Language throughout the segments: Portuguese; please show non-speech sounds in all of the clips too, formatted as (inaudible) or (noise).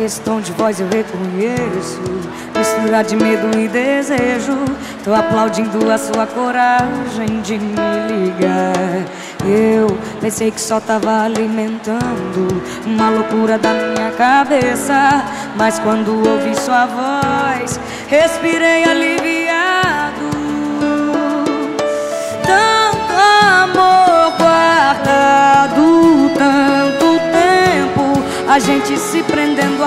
esse tom de voz eu reconheço. Mistura de medo e desejo. Tô aplaudindo a sua coragem de me ligar. Eu pensei que só tava alimentando Uma loucura da minha cabeça. Mas quando ouvi sua voz Respirei aliviado. Tanto amor guardado Tanto tempo A gente se prendendo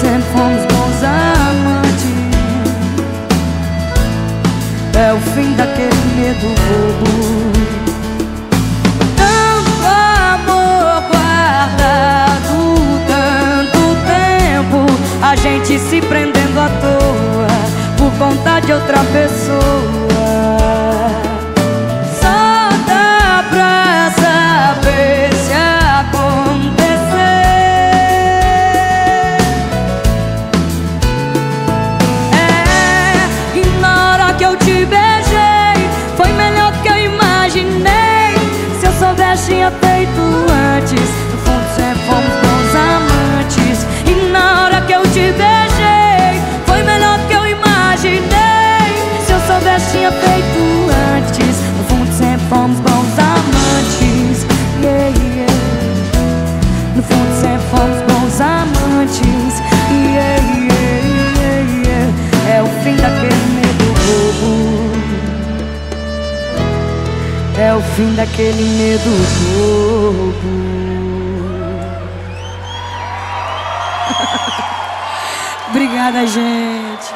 sempre fomos bons amantes. É o fim daquele medo bobo. A gente se prendendo à toa Por conta de outra pessoa tinha feito antes. No fundo sempre fomos bons amantes. E na hora que eu te beijei Foi melhor do que eu imaginei. Se eu soubesse tinha feito antes. No fundo sempre fomos bons É o fim daquele medo bobo (laughs) Obrigada, gente.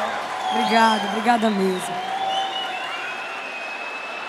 Obrigada, obrigada mesmo.